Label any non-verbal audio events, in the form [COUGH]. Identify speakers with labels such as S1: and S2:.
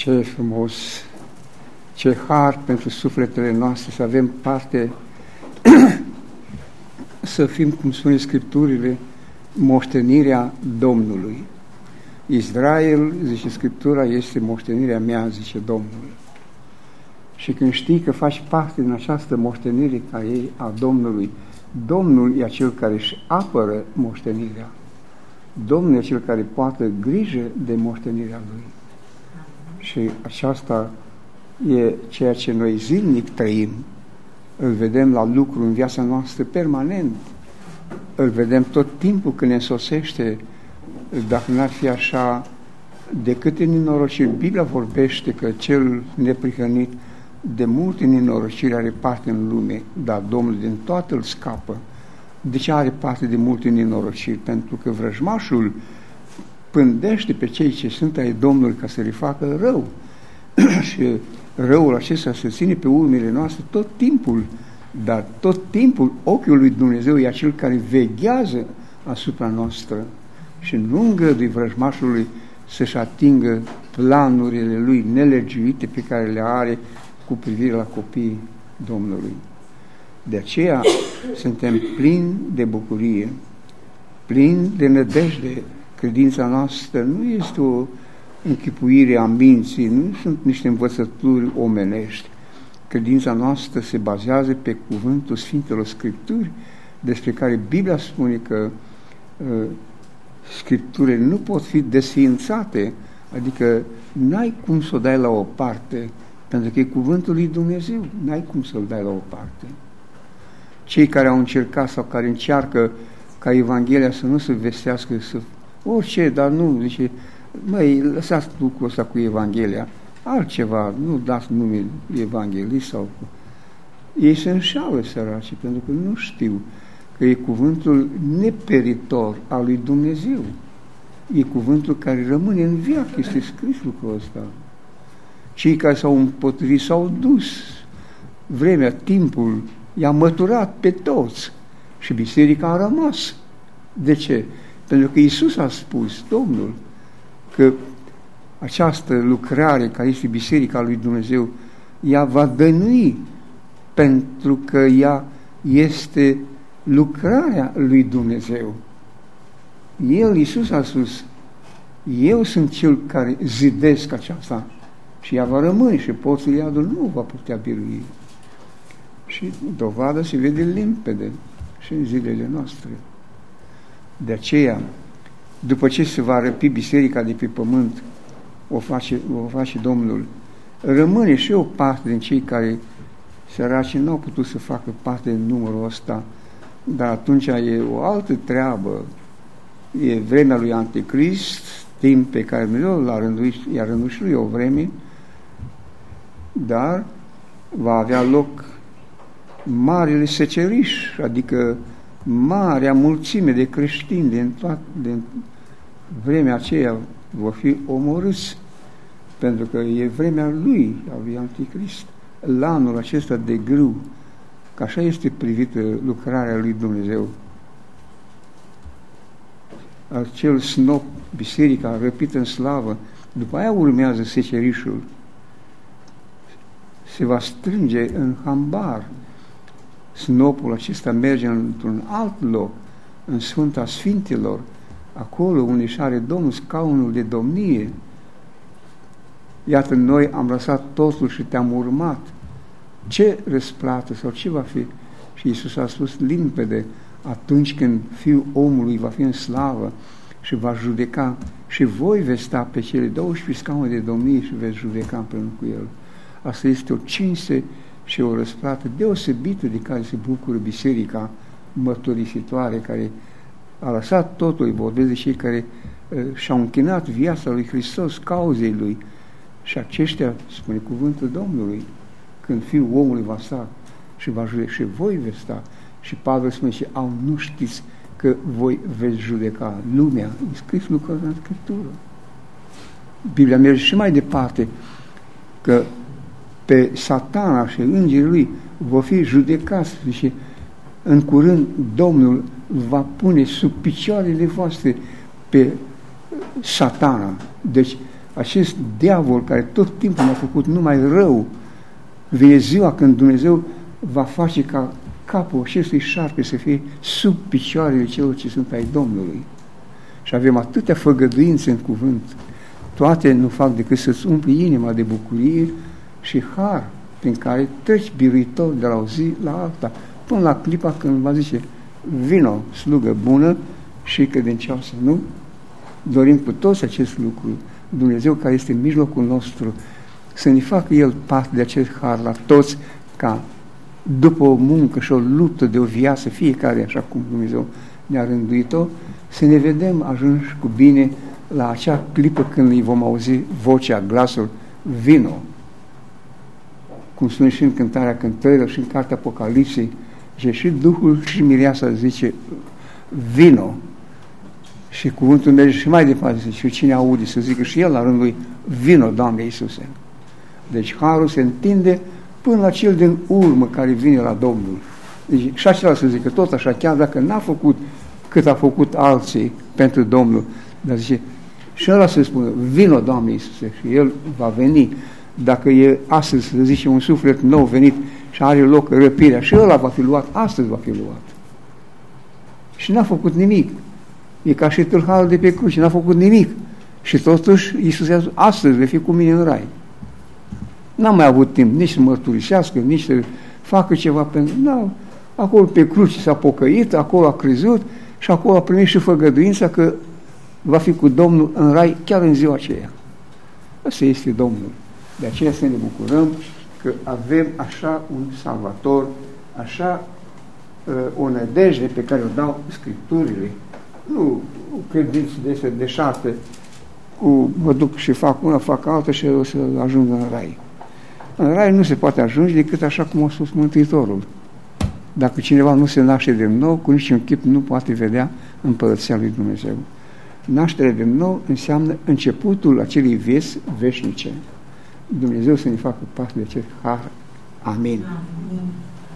S1: Ce frumos, ce har pentru sufletele noastre să avem parte, [CLEARS THROAT] să fim, cum spune Scripturile, moștenirea Domnului. Israel, zice Scriptura, este moștenirea mea, zice Domnul. Și când știi că faci parte din această moștenire ca ei a Domnului, Domnul e acel care își apără moștenirea. Domnul e cel care poate grijă de moștenirea Lui. Și aceasta e ceea ce noi zilnic trăim. Îl vedem la lucru în viața noastră permanent. Îl vedem tot timpul când ne însosește. Dacă n-ar fi așa, de câte nenorociri Biblia vorbește că cel neprihănit de multe nenorociri are parte în lume, dar Domnul din toată îl scapă. De ce are parte de multe nenorociri? Pentru că vrăjmașul pândește pe cei ce sunt ai Domnului ca să le facă rău. [CLEARS THROAT] și răul acesta se ține pe urmele noastre tot timpul, dar tot timpul ochiul lui Dumnezeu e acel care veghează asupra noastră și nu îngădui vrăjmașului să-și atingă planurile lui nelegiuite pe care le are cu privire la copiii Domnului. De aceea suntem plini de bucurie, plini de nădejde. Credința noastră nu este o închipuire a minții, nu sunt niște învățături omenești. Credința noastră se bazează pe cuvântul Sfintelor Scripturi, despre care Biblia spune că uh, Scripturile nu pot fi desființate, adică n-ai cum să o dai la o parte, pentru că e cuvântul lui Dumnezeu, n-ai cum să-l dai la o parte. Cei care au încercat sau care încearcă ca Evanghelia să nu se vestească, să orice, dar nu, zice, măi, lăsați lucrul ăsta cu Evanghelia, altceva, nu dați nume evanghelist sau... Ei se înșală săraci, pentru că nu știu că e cuvântul neperitor al lui Dumnezeu. E cuvântul care rămâne în viață, este scris lucrul ăsta. Cei care s-au împotrivit s-au dus. Vremea, timpul i-a măturat pe toți și biserica a rămas. De ce? Pentru că Isus a spus, Domnul, că această lucrare care este Biserica lui Dumnezeu, ea va dănui pentru că ea este lucrarea lui Dumnezeu. El, Iisus a spus, eu sunt cel care zidesc aceasta și ea va rămâne și poțul iadul nu va putea birui. Și dovadă se vede limpede și în zilele noastre. De aceea, după ce se va răpi biserica de pe pământ, o face, o face Domnul, rămâne și o parte din cei care săraci nu au putut să facă parte din numărul ăsta, dar atunci e o altă treabă. E vremea lui Anticrist, timp pe care Dumnezeu l-a rânduit, i-a rânduit și lui o vreme, dar va avea loc marele seceriș, adică marea mulțime de creștini din, toat, din vremea aceea vor fi omorâți, pentru că e vremea lui, a lui Anticrist, la anul acesta de grâu, că așa este privită lucrarea lui Dumnezeu. Acel snop, biserica răpită în slavă, după aia urmează secerișul, se va strânge în hambar. Snopul acesta merge într-un alt loc, în Sfânta Sfintelor, acolo unde își are Domnul scaunul de domnie. Iată, noi am lăsat totul și te-am urmat. Ce răsplată sau ce va fi? Și Iisus a spus limpede, atunci când Fiul omului va fi în slavă și va judeca și voi veți sta pe cele 12 scaune de domnie și veți judeca împreună cu El. Asta este o cinste și o răsplată deosebită de care se bucură biserica mărturisitoare, care a lăsat totul, îi vorbesc de cei care uh, și-au închinat viața lui Hristos, cauzei lui. Și aceștia, spune cuvântul Domnului, când Fiul omului va sta și va judeca, și voi veți sta. Și Pavel spune și au, nu știți că voi veți judeca lumea. E scris lucrul în Scriptură. Biblia merge și mai departe, că pe satana și îngerii lui vor fi judecați și în curând Domnul va pune sub picioarele voastre pe satana. Deci acest diavol care tot timpul ne-a făcut numai rău, vine ziua când Dumnezeu va face ca capul acestui șarpe să fie sub picioarele celor ce sunt ai Domnului. Și avem atâtea făgăduințe în cuvânt, toate nu fac decât să-ți umpli inima de bucurie și har prin care treci biruitor de la o zi la alta, până la clipa când va zice, vino, slugă bună și credincioasă, nu? Dorim cu toți acest lucru. Dumnezeu care este în mijlocul nostru, să ne facă El parte de acest har la toți, ca după o muncă și o luptă de o viață, fiecare așa cum Dumnezeu ne-a rânduit-o, să ne vedem ajunși cu bine la acea clipă când îi vom auzi vocea, glasul, vino. Cum spune și în cântarea cântărilor și în cartea Apocalipsei, și, și Duhul și Mireasa zice, vino. Și cuvântul merge și mai departe, zice, și cine aude să zică și el la rândul lui, vino, Doamne Iisuse. Deci harul se întinde până la cel din urmă care vine la Domnul. Deci, și acela să zică tot așa, chiar dacă n-a făcut cât a făcut alții pentru Domnul, dar zice, și ăla să spună, vino, Doamne Iisuse, și El va veni. Dacă e astăzi, să zice, un suflet nou venit și are loc răpirea, și ăla va fi luat, astăzi va fi luat. Și n-a făcut nimic. E ca și tâlharul de pe cruce, n-a făcut nimic. Și totuși Iisus a zis, astăzi vei fi cu mine în rai. N-am mai avut timp nici să mărturisească, nici să facă ceva pentru... Nu, acolo pe cruce s-a pocăit, acolo a crezut și acolo a primit și făgăduința că va fi cu Domnul în rai chiar în ziua aceea. Asta este Domnul. De aceea să ne bucurăm că avem așa un salvator, așa uh, o nădejde pe care o dau Scripturile. Nu credință de deșarte cu mă duc și fac una, fac alta și o să ajung în rai. În rai nu se poate ajunge decât așa cum a spus Mântuitorul. Dacă cineva nu se naște de nou, cu niciun chip nu poate vedea împărăția lui Dumnezeu. Nașterea de nou înseamnă începutul acelei vieți veșnice. Dumnezeu să ne facă parte de acest har. Amin. Amin.